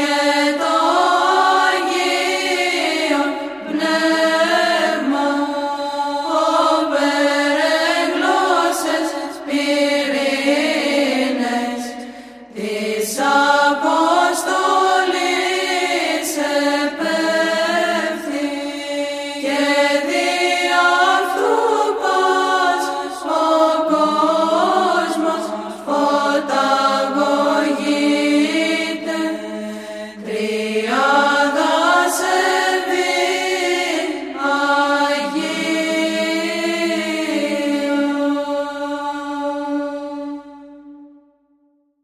Bogiem.